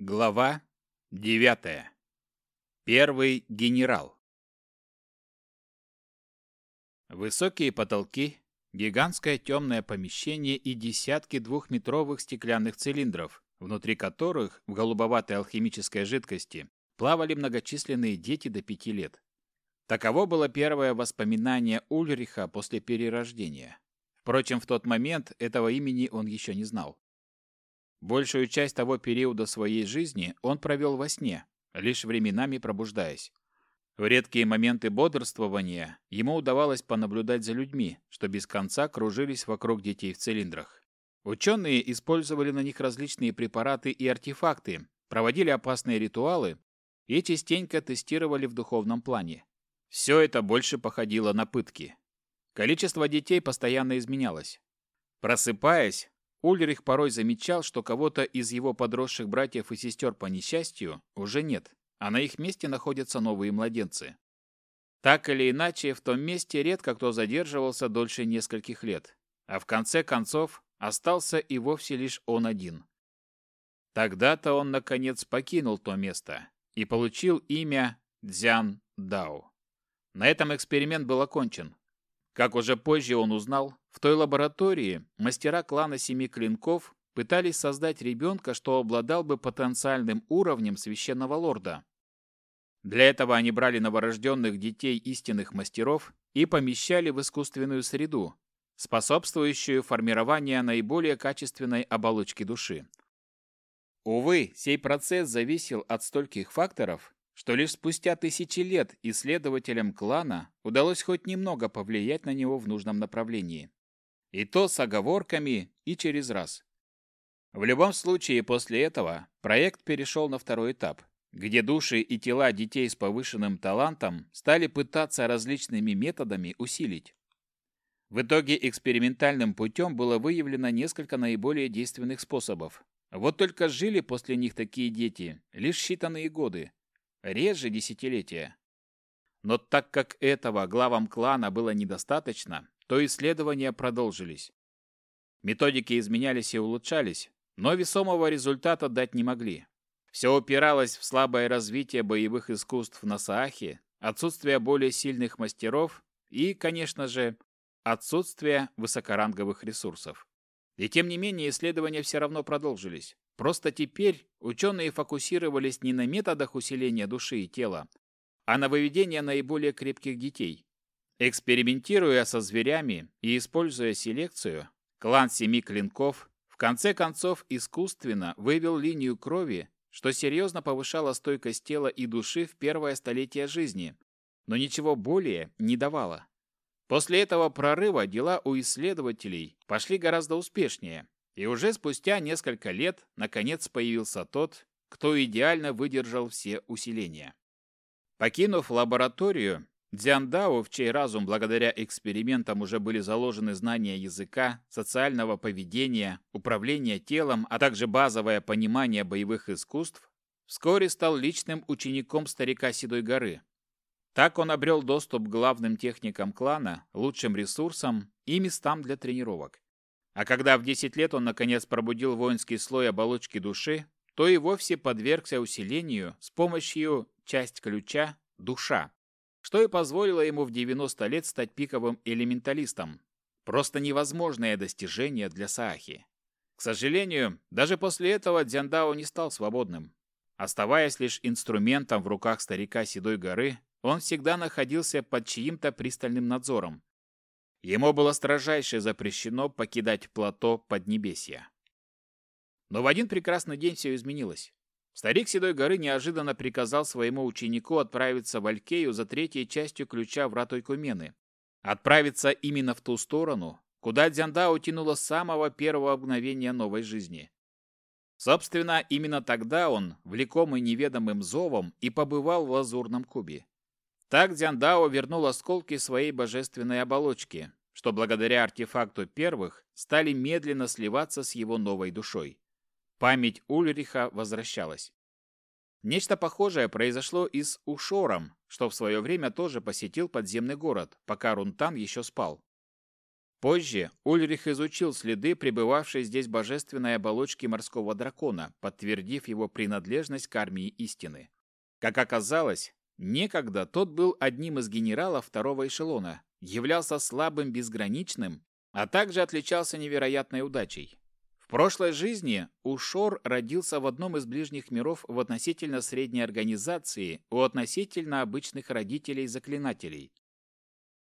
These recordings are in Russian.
Глава 9. Первый генерал. Высокие потолки, гигантское темное помещение и десятки двухметровых стеклянных цилиндров, внутри которых в голубоватой алхимической жидкости плавали многочисленные дети до пяти лет. Таково было первое воспоминание Ульриха после перерождения. Впрочем, в тот момент этого имени он еще не знал. Большую часть того периода своей жизни он провел во сне, лишь временами пробуждаясь. В редкие моменты бодрствования ему удавалось понаблюдать за людьми, что без конца кружились вокруг детей в цилиндрах. Ученые использовали на них различные препараты и артефакты, проводили опасные ритуалы и частенько тестировали в духовном плане. Все это больше походило на пытки. Количество детей постоянно изменялось. Просыпаясь, Ульрих порой замечал, что кого-то из его подросших братьев и сестер по несчастью уже нет, а на их месте находятся новые младенцы. Так или иначе, в том месте редко кто задерживался дольше нескольких лет, а в конце концов остался и вовсе лишь он один. Тогда-то он, наконец, покинул то место и получил имя Дзян Дао. На этом эксперимент был окончен. Как уже позже он узнал, в той лаборатории мастера клана Семи Клинков пытались создать ребенка, что обладал бы потенциальным уровнем священного лорда. Для этого они брали новорожденных детей истинных мастеров и помещали в искусственную среду, способствующую формированию наиболее качественной оболочки души. Увы, сей процесс зависел от стольких факторов, что лишь спустя тысячи лет исследователям клана удалось хоть немного повлиять на него в нужном направлении. И то с оговорками и через раз. В любом случае, после этого проект перешел на второй этап, где души и тела детей с повышенным талантом стали пытаться различными методами усилить. В итоге экспериментальным путем было выявлено несколько наиболее действенных способов. Вот только жили после них такие дети лишь считанные годы, реже десятилетия. Но так как этого главам клана было недостаточно, то исследования продолжились. Методики изменялись и улучшались, но весомого результата дать не могли. Все упиралось в слабое развитие боевых искусств на Саахе, отсутствие более сильных мастеров и, конечно же, отсутствие высокоранговых ресурсов. И тем не менее исследования все равно продолжились. Просто теперь ученые фокусировались не на методах усиления души и тела, а на выведении наиболее крепких детей. Экспериментируя со зверями и используя селекцию, клан Семи Клинков в конце концов искусственно вывел линию крови, что серьезно повышало стойкость тела и души в первое столетие жизни, но ничего более не давало. После этого прорыва дела у исследователей пошли гораздо успешнее, и уже спустя несколько лет наконец появился тот, кто идеально выдержал все усиления. Покинув лабораторию, Дзяндао, в чей разум благодаря экспериментам уже были заложены знания языка, социального поведения, управления телом, а также базовое понимание боевых искусств, вскоре стал личным учеником старика Седой горы. Так он обрел доступ к главным техникам клана, лучшим ресурсам и местам для тренировок. А когда в 10 лет он наконец пробудил воинский слой оболочки души, то и вовсе подвергся усилению с помощью часть ключа душа, что и позволило ему в 90 лет стать пиковым элементалистом. Просто невозможное достижение для Саахи. К сожалению, даже после этого Дзяндао не стал свободным. Оставаясь лишь инструментом в руках старика Седой горы, он всегда находился под чьим-то пристальным надзором, Ему было строжайше запрещено покидать плато Поднебесья. Но в один прекрасный день все изменилось. Старик Седой горы неожиданно приказал своему ученику отправиться в Алькею за третьей частью ключа врат Ойкумены. Отправиться именно в ту сторону, куда Дзянда утянула с самого первого мгновения новой жизни. Собственно, именно тогда он, влекомый неведомым зовом, и побывал в Лазурном кубе. Так Дзяндао вернул осколки своей божественной оболочки, что благодаря артефакту первых стали медленно сливаться с его новой душой. Память Ульриха возвращалась. Нечто похожее произошло и с Ушором, что в свое время тоже посетил подземный город, пока Рунтан еще спал. Позже Ульрих изучил следы пребывавшей здесь божественной оболочки морского дракона, подтвердив его принадлежность к армии истины. Как оказалось, некогда тот был одним из генералов второго эшелона, являлся слабым безграничным, а также отличался невероятной удачей. В прошлой жизни Ушор родился в одном из ближних миров в относительно средней организации у относительно обычных родителей-заклинателей,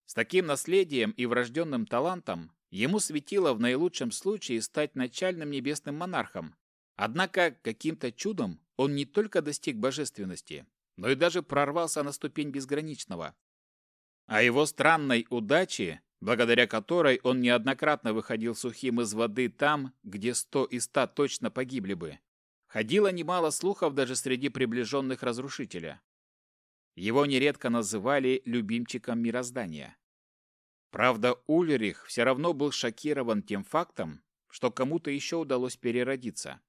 с таким наследием и врожденным талантом ему светило в наилучшем случае стать начальным небесным монархом. Однако каким-то чудом он не только достиг божественности, но и даже прорвался на ступень безграничного. А его странной удаче, благодаря которой он неоднократно выходил сухим из воды там, где сто и ста точно погибли бы, ходило немало слухов даже среди приближенных разрушителя. Его нередко называли любимчиком мироздания. Правда, Ульрих все равно был шокирован тем фактом, что кому-то еще удалось переродиться.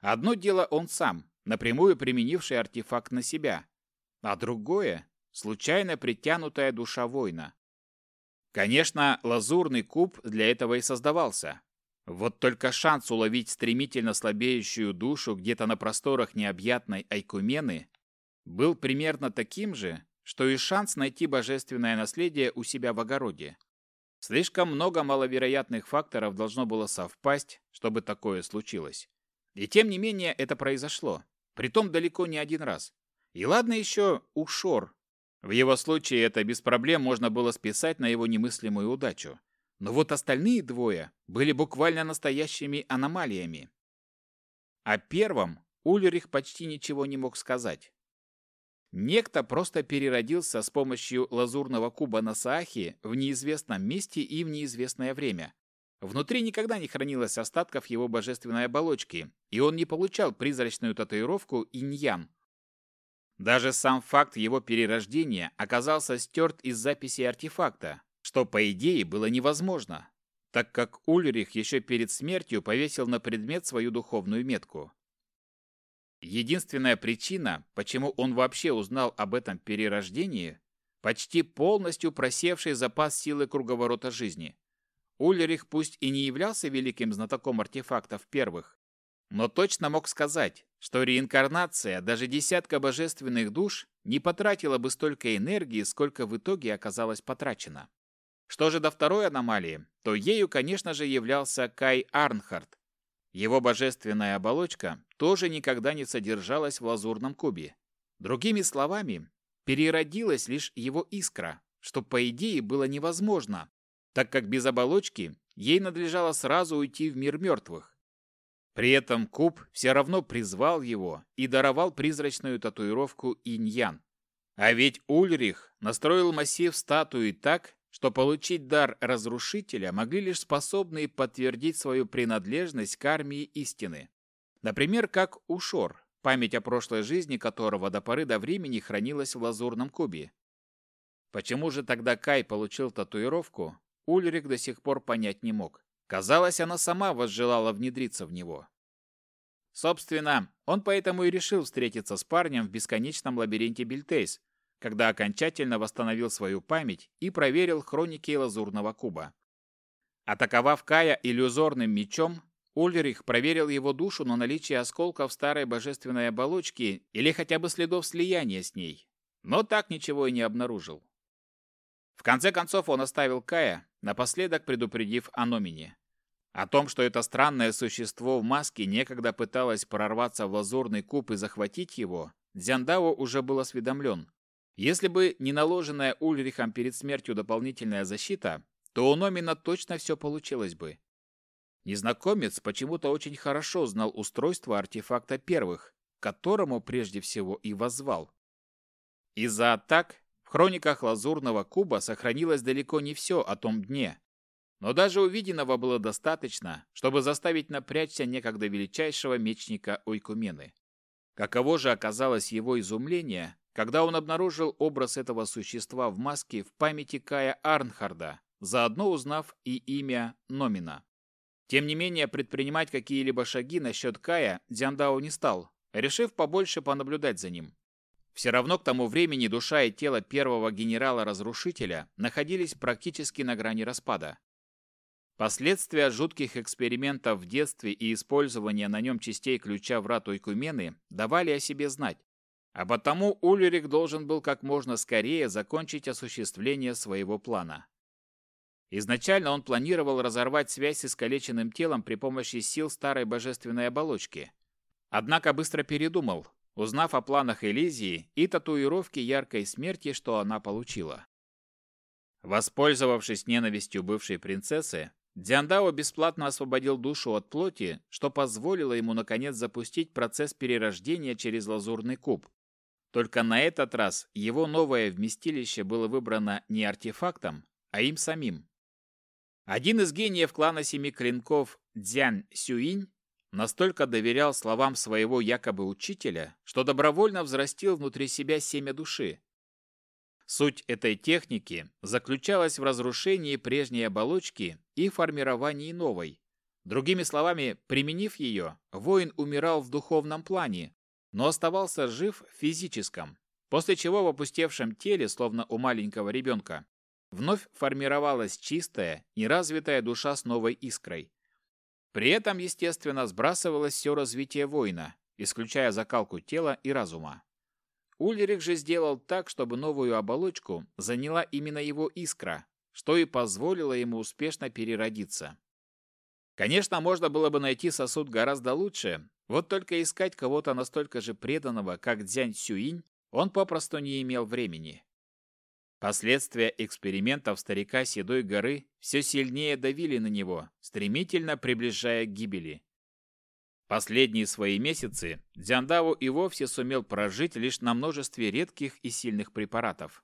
Одно дело он сам, напрямую применивший артефакт на себя, а другое – случайно притянутая душа воина. Конечно, лазурный куб для этого и создавался. Вот только шанс уловить стремительно слабеющую душу где-то на просторах необъятной Айкумены был примерно таким же, что и шанс найти божественное наследие у себя в огороде. Слишком много маловероятных факторов должно было совпасть, чтобы такое случилось. И тем не менее это произошло, притом далеко не один раз. И ладно еще Ушор. В его случае это без проблем можно было списать на его немыслимую удачу. Но вот остальные двое были буквально настоящими аномалиями. О первом Ульрих почти ничего не мог сказать. Некто просто переродился с помощью лазурного куба на Саахе в неизвестном месте и в неизвестное время. Внутри никогда не хранилось остатков его божественной оболочки, и он не получал призрачную татуировку иньян. Даже сам факт его перерождения оказался стерт из записи артефакта, что, по идее, было невозможно, так как Ульрих еще перед смертью повесил на предмет свою духовную метку. Единственная причина, почему он вообще узнал об этом перерождении, почти полностью просевший запас силы круговорота жизни. Ульрих пусть и не являлся великим знатоком артефактов первых, но точно мог сказать, что реинкарнация даже десятка божественных душ не потратила бы столько энергии, сколько в итоге оказалось потрачено. Что же до второй аномалии, то ею, конечно же, являлся Кай Арнхард, его божественная оболочка тоже никогда не содержалась в лазурном кубе. Другими словами, переродилась лишь его искра, что по идее было невозможно, так как без оболочки ей надлежало сразу уйти в мир мертвых. При этом куб все равно призвал его и даровал призрачную татуировку иньян. А ведь Ульрих настроил массив статуи так, что получить дар разрушителя могли лишь способные подтвердить свою принадлежность к армии истины. Например, как Ушор, память о прошлой жизни которого до поры до времени хранилась в лазурном кубе. Почему же тогда Кай получил татуировку, Ульрик до сих пор понять не мог. Казалось, она сама возжелала внедриться в него. Собственно, он поэтому и решил встретиться с парнем в бесконечном лабиринте Бельтейс, когда окончательно восстановил свою память и проверил хроники Лазурного куба. Атаковав Кая иллюзорным мечом, Ульрих проверил его душу на наличие осколков старой божественной оболочки или хотя бы следов слияния с ней, но так ничего и не обнаружил. В конце концов он оставил Кая, напоследок предупредив о Номине. О том, что это странное существо в маске некогда пыталось прорваться в лазурный куб и захватить его, Дзяндао уже был осведомлен, если бы не наложенная Ульрихом перед смертью дополнительная защита, то у Номина точно все получилось бы. Незнакомец почему-то очень хорошо знал устройство артефакта первых, которому прежде всего и воззвал. Из-за атак в хрониках Лазурного Куба сохранилось далеко не все о том дне, но даже увиденного было достаточно, чтобы заставить напрячься некогда величайшего мечника Ойкумены. Каково же оказалось его изумление, когда он обнаружил образ этого существа в маске в памяти Кая Арнхарда, заодно узнав и имя Номина. Тем не менее, предпринимать какие-либо шаги насчет Кая Дзяндао не стал, решив побольше понаблюдать за ним. Все равно к тому времени душа и тело первого генерала-разрушителя находились практически на грани распада. Последствия жутких экспериментов в детстве и использования на нем частей ключа врат Ойкумены давали о себе знать. А потому Ульрих должен был как можно скорее закончить осуществление своего плана. Изначально он планировал разорвать связь с искалеченным телом при помощи сил старой божественной оболочки. Однако быстро передумал, узнав о планах Элизии и татуировке яркой смерти, что она получила. Воспользовавшись ненавистью бывшей принцессы, Дзяндао бесплатно освободил душу от плоти, что позволило ему наконец запустить процесс перерождения через лазурный куб. Только на этот раз его новое вместилище было выбрано не артефактом, а им самим. Один из гениев клана Семи Клинков, Дзян Сюинь, настолько доверял словам своего якобы учителя, что добровольно взрастил внутри себя семя души. Суть этой техники заключалась в разрушении прежней оболочки и формировании новой. Другими словами, применив ее, воин умирал в духовном плане, но оставался жив в физическом, после чего в опустевшем теле, словно у маленького ребенка, Вновь формировалась чистая, неразвитая душа с новой искрой. При этом, естественно, сбрасывалось все развитие воина, исключая закалку тела и разума. Ульрих же сделал так, чтобы новую оболочку заняла именно его искра, что и позволило ему успешно переродиться. Конечно, можно было бы найти сосуд гораздо лучше, вот только искать кого-то настолько же преданного, как Дзянь Сюинь, он попросту не имел времени. Последствия экспериментов старика Седой горы все сильнее давили на него, стремительно приближая к гибели. Последние свои месяцы Дзяндаву и вовсе сумел прожить лишь на множестве редких и сильных препаратов.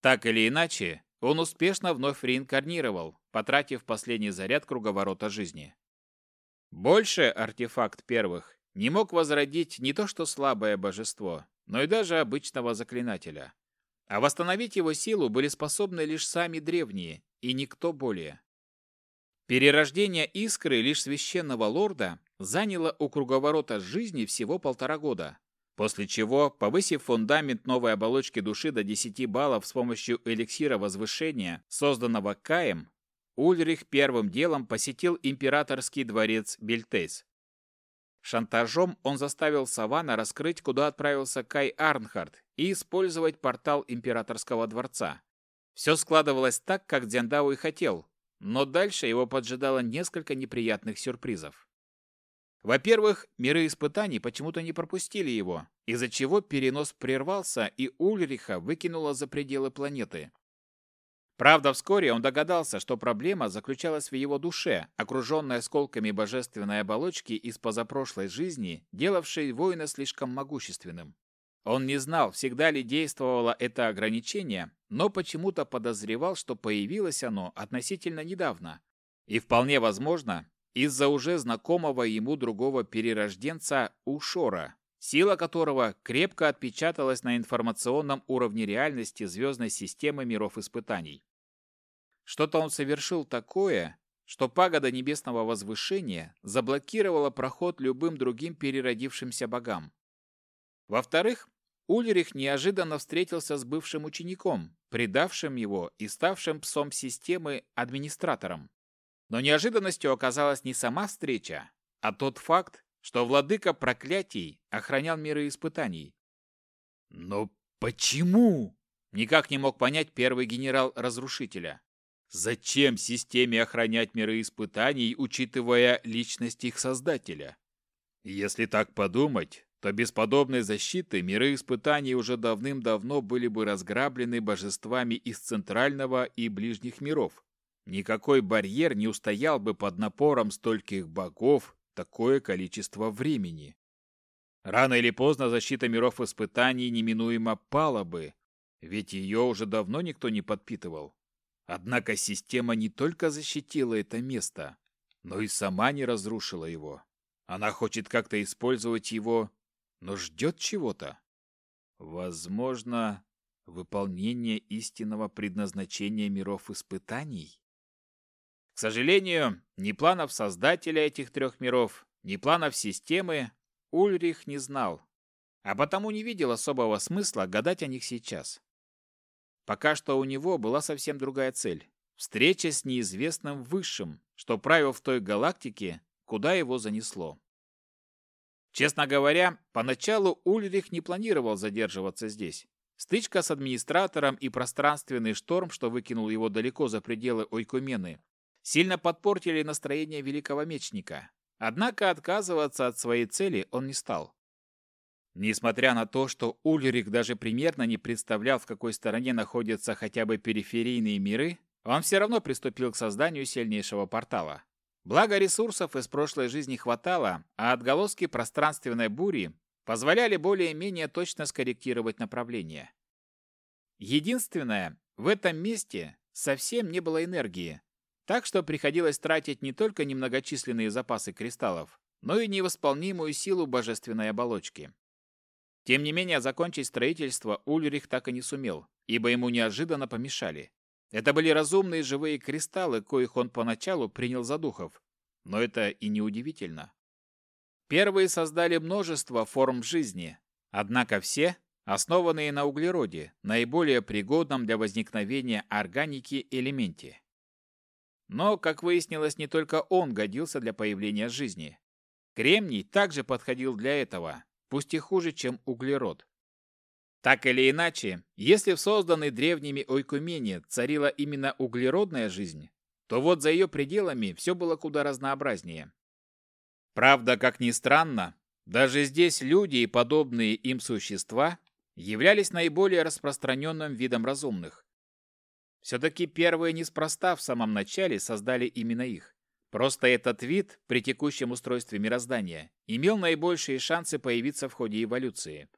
Так или иначе, он успешно вновь реинкарнировал, потратив последний заряд круговорота жизни. Больше артефакт первых не мог возродить не то что слабое божество, но и даже обычного заклинателя. А восстановить его силу были способны лишь сами древние, и никто более. Перерождение искры лишь священного лорда заняло у круговорота жизни всего полтора года, после чего, повысив фундамент новой оболочки души до 10 баллов с помощью эликсира возвышения, созданного Каем, Ульрих первым делом посетил императорский дворец Бельтейс. Шантажом он заставил Савана раскрыть, куда отправился Кай Арнхард, и использовать портал императорского дворца. Все складывалось так, как Дзяндау и хотел, но дальше его поджидало несколько неприятных сюрпризов. Во-первых, миры испытаний почему-то не пропустили его, из-за чего перенос прервался и Ульриха выкинуло за пределы планеты. Правда, вскоре он догадался, что проблема заключалась в его душе, окруженной осколками божественной оболочки из позапрошлой жизни, делавшей воина слишком могущественным. Он не знал, всегда ли действовало это ограничение, но почему-то подозревал, что появилось оно относительно недавно. И вполне возможно, из-за уже знакомого ему другого перерожденца Ушора, сила которого крепко отпечаталась на информационном уровне реальности звездной системы миров испытаний. Что-то он совершил такое, что пагода небесного возвышения заблокировала проход любым другим переродившимся богам. Во-вторых, Ульрих неожиданно встретился с бывшим учеником, предавшим его и ставшим псом системы администратором. Но неожиданностью оказалась не сама встреча, а тот факт, что владыка проклятий охранял миры испытаний. Но почему? Никак не мог понять первый генерал разрушителя. Зачем системе охранять миры испытаний, учитывая личность их создателя? Если так подумать, то без подобной защиты миры испытаний уже давным-давно были бы разграблены божествами из центрального и ближних миров. Никакой барьер не устоял бы под напором стольких богов такое количество времени. Рано или поздно защита миров испытаний неминуемо пала бы, ведь ее уже давно никто не подпитывал. Однако система не только защитила это место, но и сама не разрушила его. Она хочет как-то использовать его, но ждет чего-то. Возможно, выполнение истинного предназначения миров испытаний? К сожалению, ни планов создателя этих трех миров, ни планов системы Ульрих не знал, а потому не видел особого смысла гадать о них сейчас. Пока что у него была совсем другая цель встреча с неизвестным высшим, что правил в той галактике, куда его занесло. Честно говоря, поначалу Ульрих не планировал задерживаться здесь. Стычка с администратором и пространственный шторм, что выкинул его далеко за пределы Ойкумены, сильно подпортили настроение великого мечника. Однако отказываться от своей цели он не стал. Несмотря на то, что Ульрих даже примерно не представлял, в какой стороне находятся хотя бы периферийные миры, он все равно приступил к созданию сильнейшего портала. Благо ресурсов из прошлой жизни хватало, а отголоски пространственной бури позволяли более-менее точно скорректировать направление. Единственное, в этом месте совсем не было энергии, так что приходилось тратить не только немногочисленные запасы кристаллов, но и невосполнимую силу божественной оболочки. Тем не менее, закончить строительство Ульрих так и не сумел, ибо ему неожиданно помешали. Это были разумные живые кристаллы, коих он поначалу принял за духов. Но это и не удивительно. Первые создали множество форм жизни, однако все основанные на углероде, наиболее пригодном для возникновения органики элементе. Но, как выяснилось, не только он годился для появления жизни. Кремний также подходил для этого, пусть и хуже, чем углерод. Так или иначе, если в созданной древними Ойкумене царила именно углеродная жизнь, то вот за ее пределами все было куда разнообразнее. Правда, как ни странно, даже здесь люди и подобные им существа являлись наиболее распространенным видом разумных. Все-таки первые неспроста в самом начале создали именно их. Просто этот вид при текущем устройстве мироздания имел наибольшие шансы появиться в ходе эволюции.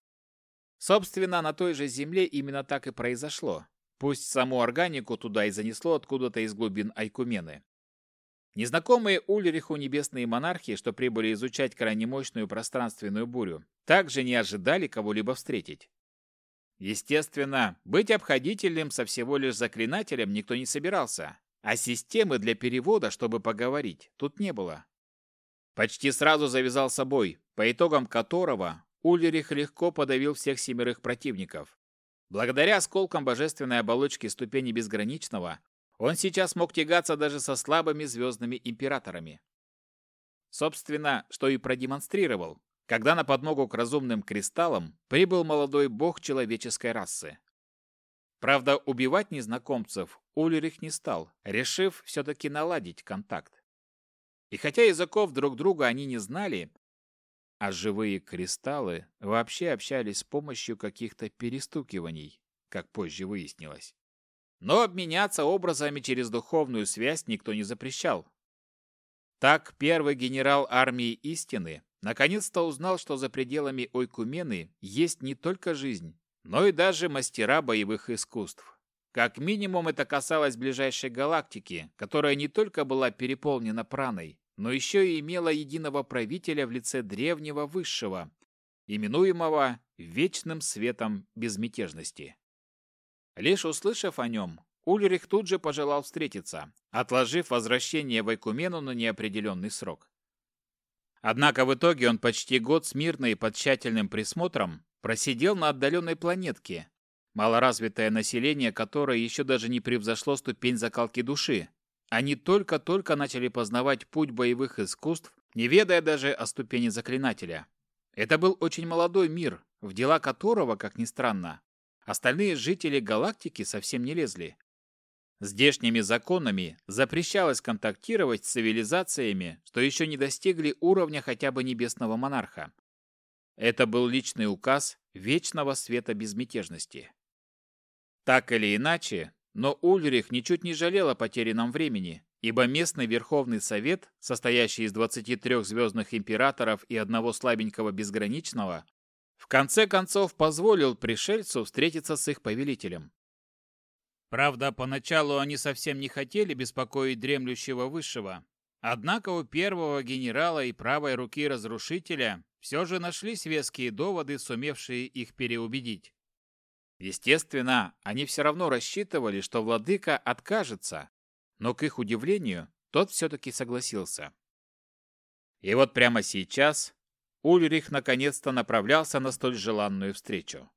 Собственно, на той же Земле именно так и произошло. Пусть саму органику туда и занесло откуда-то из глубин Айкумены. Незнакомые Ульриху небесные монархи, что прибыли изучать крайне мощную пространственную бурю, также не ожидали кого-либо встретить. Естественно, быть обходительным со всего лишь заклинателем никто не собирался, а системы для перевода, чтобы поговорить, тут не было. Почти сразу завязал собой, по итогам которого Ульрих легко подавил всех семерых противников. Благодаря осколкам божественной оболочки ступени безграничного, он сейчас мог тягаться даже со слабыми звездными императорами. Собственно, что и продемонстрировал, когда на подмогу к разумным кристаллам прибыл молодой бог человеческой расы. Правда, убивать незнакомцев Ульрих не стал, решив все-таки наладить контакт. И хотя языков друг друга они не знали, а живые кристаллы вообще общались с помощью каких-то перестукиваний, как позже выяснилось. Но обменяться образами через духовную связь никто не запрещал. Так первый генерал армии истины наконец-то узнал, что за пределами Ойкумены есть не только жизнь, но и даже мастера боевых искусств. Как минимум это касалось ближайшей галактики, которая не только была переполнена праной, но еще и имела единого правителя в лице древнего высшего, именуемого Вечным Светом Безмятежности. Лишь услышав о нем, Ульрих тут же пожелал встретиться, отложив возвращение в Айкумену на неопределенный срок. Однако в итоге он почти год смирно и под тщательным присмотром просидел на отдаленной планетке, малоразвитое население которой еще даже не превзошло ступень закалки души. Они только-только начали познавать путь боевых искусств, не ведая даже о ступени заклинателя. Это был очень молодой мир, в дела которого, как ни странно, остальные жители галактики совсем не лезли. Здешними законами запрещалось контактировать с цивилизациями, что еще не достигли уровня хотя бы небесного монарха. Это был личный указ вечного света безмятежности. Так или иначе, но Ульрих ничуть не жалел о потерянном времени, ибо местный Верховный Совет, состоящий из 23 звездных императоров и одного слабенького безграничного, в конце концов позволил пришельцу встретиться с их повелителем. Правда, поначалу они совсем не хотели беспокоить дремлющего высшего. Однако у первого генерала и правой руки разрушителя все же нашлись веские доводы, сумевшие их переубедить. Естественно, они все равно рассчитывали, что владыка откажется, но к их удивлению, тот все-таки согласился. И вот прямо сейчас Ульрих наконец-то направлялся на столь желанную встречу.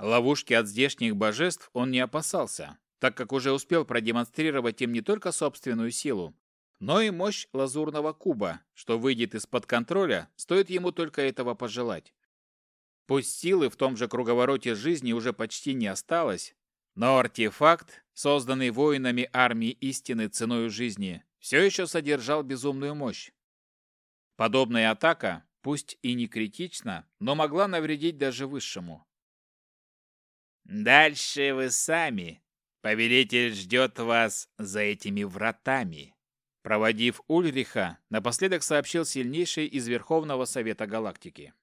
Ловушки от здешних божеств он не опасался, так как уже успел продемонстрировать им не только собственную силу, но и мощь лазурного куба, что выйдет из-под контроля, стоит ему только этого пожелать. Пусть силы в том же круговороте жизни уже почти не осталось, но артефакт, созданный воинами армии истины ценой жизни, все еще содержал безумную мощь. Подобная атака, пусть и не критична, но могла навредить даже высшему. «Дальше вы сами. Повелитель ждет вас за этими вратами», Проводив Ульриха, напоследок сообщил сильнейший из Верховного Совета Галактики.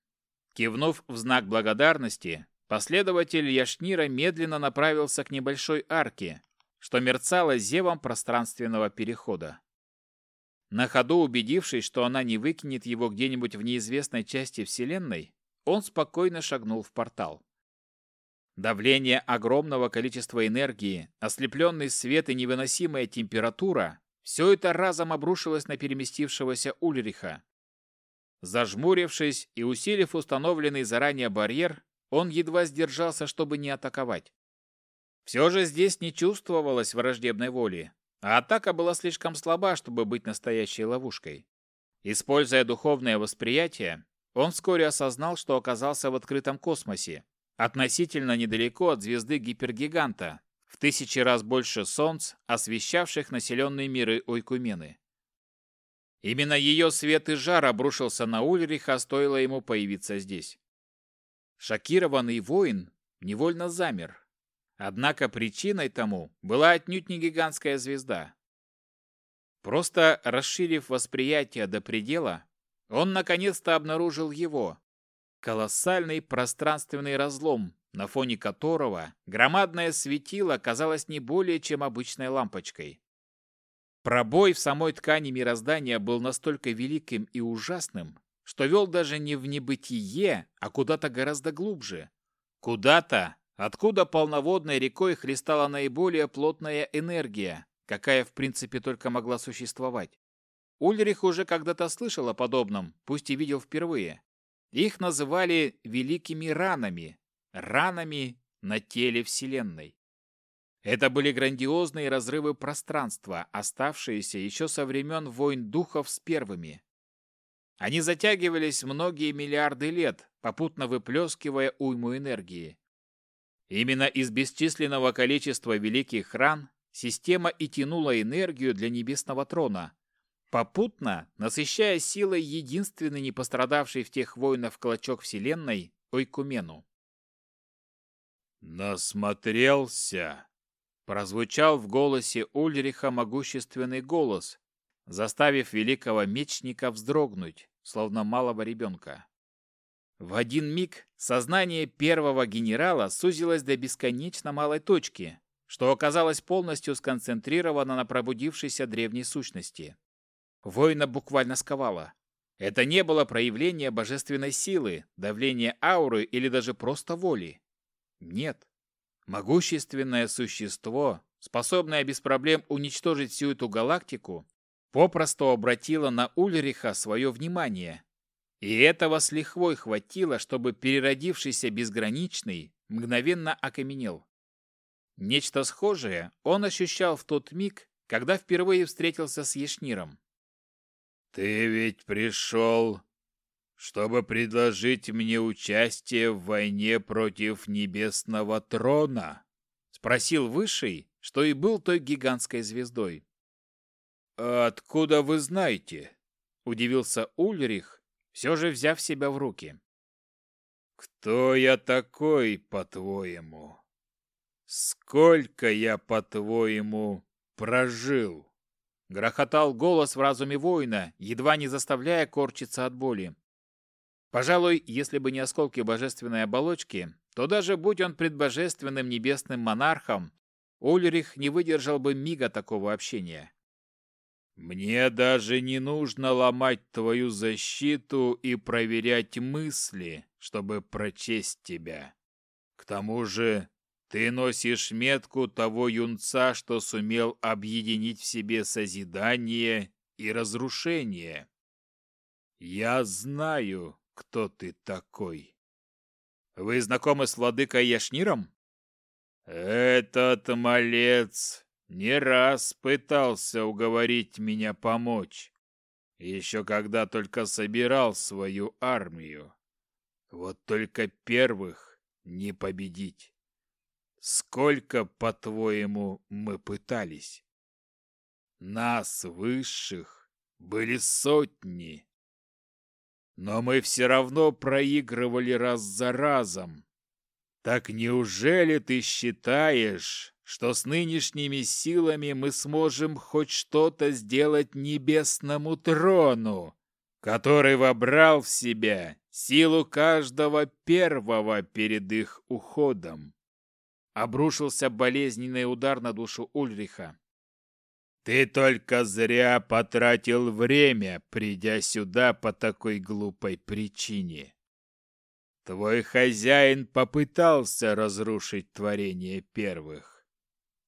Кивнув в знак благодарности, последователь Яшнира медленно направился к небольшой арке, что мерцала зевом пространственного перехода. На ходу убедившись, что она не выкинет его где-нибудь в неизвестной части Вселенной, он спокойно шагнул в портал. Давление огромного количества энергии, ослепленный свет и невыносимая температура все это разом обрушилось на переместившегося Ульриха. Зажмурившись и усилив установленный заранее барьер, он едва сдержался, чтобы не атаковать. Все же здесь не чувствовалось враждебной воли, а атака была слишком слаба, чтобы быть настоящей ловушкой. Используя духовное восприятие, он вскоре осознал, что оказался в открытом космосе, относительно недалеко от звезды гипергиганта, в тысячи раз больше солнц, освещавших населенные миры Ойкумены. Именно ее свет и жар обрушился на Ульриха, стоило ему появиться здесь. Шокированный воин невольно замер. Однако причиной тому была отнюдь не гигантская звезда. Просто расширив восприятие до предела, он наконец-то обнаружил его. Колоссальный пространственный разлом, на фоне которого громадное светило казалось не более чем обычной лампочкой. Пробой в самой ткани мироздания был настолько великим и ужасным, что вел даже не в небытие, а куда-то гораздо глубже. Куда-то, откуда полноводной рекой хлестала наиболее плотная энергия, какая в принципе только могла существовать. Ульрих уже когда-то слышал о подобном, пусть и видел впервые. Их называли «великими ранами», ранами на теле Вселенной. Это были грандиозные разрывы пространства, оставшиеся еще со времен войн духов с первыми. Они затягивались многие миллиарды лет, попутно выплескивая уйму энергии. Именно из бесчисленного количества великих ран система и тянула энергию для небесного трона, попутно насыщая силой единственный не пострадавший в тех войнах клочок Вселенной – Ойкумену. «Насмотрелся!» Прозвучал в голосе Ульриха могущественный голос, заставив великого мечника вздрогнуть, словно малого ребенка. В один миг сознание первого генерала сузилось до бесконечно малой точки, что оказалось полностью сконцентрировано на пробудившейся древней сущности. Воина буквально сковало. Это не было проявление божественной силы, давление ауры или даже просто воли. Нет. Могущественное существо, способное без проблем уничтожить всю эту галактику, попросту обратило на Ульриха свое внимание. И этого с лихвой хватило, чтобы переродившийся безграничный мгновенно окаменел. Нечто схожее он ощущал в тот миг, когда впервые встретился с Ешниром. «Ты ведь пришел чтобы предложить мне участие в войне против небесного трона?» — спросил Высший, что и был той гигантской звездой. «Откуда вы знаете?» — удивился Ульрих, все же взяв себя в руки. «Кто я такой, по-твоему? Сколько я, по-твоему, прожил?» Грохотал голос в разуме воина, едва не заставляя корчиться от боли. Пожалуй, если бы не осколки божественной оболочки, то даже будь он предбожественным небесным монархом, Ульрих не выдержал бы мига такого общения. «Мне даже не нужно ломать твою защиту и проверять мысли, чтобы прочесть тебя. К тому же ты носишь метку того юнца, что сумел объединить в себе созидание и разрушение. Я знаю, кто ты такой. Вы знакомы с владыкой Яшниром? Этот малец не раз пытался уговорить меня помочь. Еще когда только собирал свою армию. Вот только первых не победить. Сколько, по-твоему, мы пытались? Нас, высших, были сотни. Но мы все равно проигрывали раз за разом. Так неужели ты считаешь, что с нынешними силами мы сможем хоть что-то сделать небесному трону, который вобрал в себя силу каждого первого перед их уходом? Обрушился болезненный удар на душу Ульриха. Ты только зря потратил время, придя сюда по такой глупой причине. Твой хозяин попытался разрушить творение первых.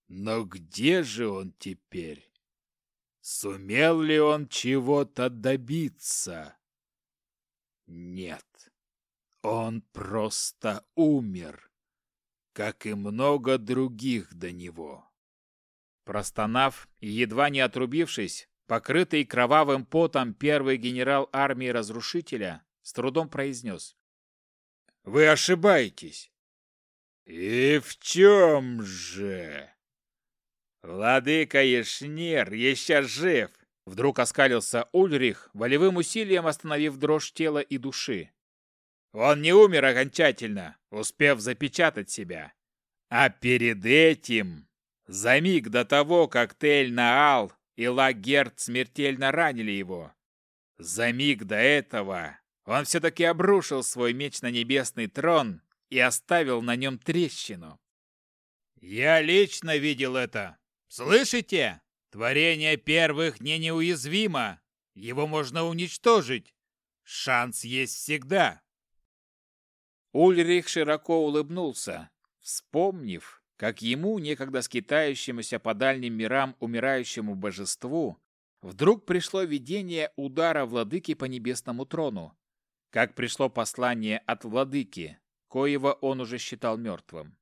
Но где же он теперь? Сумел ли он чего-то добиться? Нет. Он просто умер, как и много других до него. Простонав и едва не отрубившись, покрытый кровавым потом первый генерал армии разрушителя с трудом произнес. «Вы ошибаетесь». «И в чем же?» «Владыка Ешнир еще жив!» Вдруг оскалился Ульрих, волевым усилием остановив дрожь тела и души. «Он не умер окончательно, успев запечатать себя. А перед этим за миг до того, как Тель-Наал и Лагерт смертельно ранили его. За миг до этого он все-таки обрушил свой меч на небесный трон и оставил на нем трещину. «Я лично видел это. Слышите? Творение первых не неуязвимо. Его можно уничтожить. Шанс есть всегда». Ульрих широко улыбнулся, вспомнив, как ему, некогда скитающемуся по дальним мирам умирающему божеству, вдруг пришло видение удара владыки по небесному трону, как пришло послание от владыки, коего он уже считал мертвым.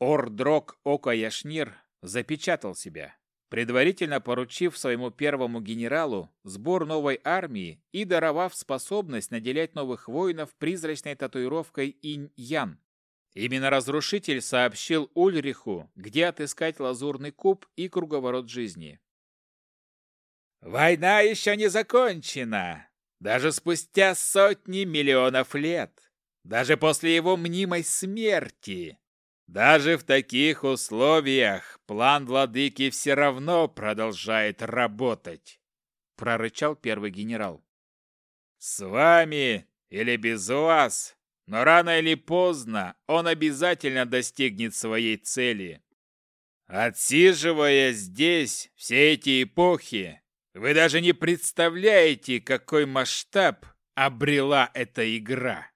Ордрок Ока Яшнир запечатал себя, предварительно поручив своему первому генералу сбор новой армии и даровав способность наделять новых воинов призрачной татуировкой Инь-Ян, Именно разрушитель сообщил Ульриху, где отыскать лазурный куб и круговорот жизни. Война еще не закончена, даже спустя сотни миллионов лет, даже после его мнимой смерти. Даже в таких условиях план владыки все равно продолжает работать, прорычал первый генерал. С вами или без вас но рано или поздно он обязательно достигнет своей цели. Отсиживая здесь все эти эпохи, вы даже не представляете, какой масштаб обрела эта игра.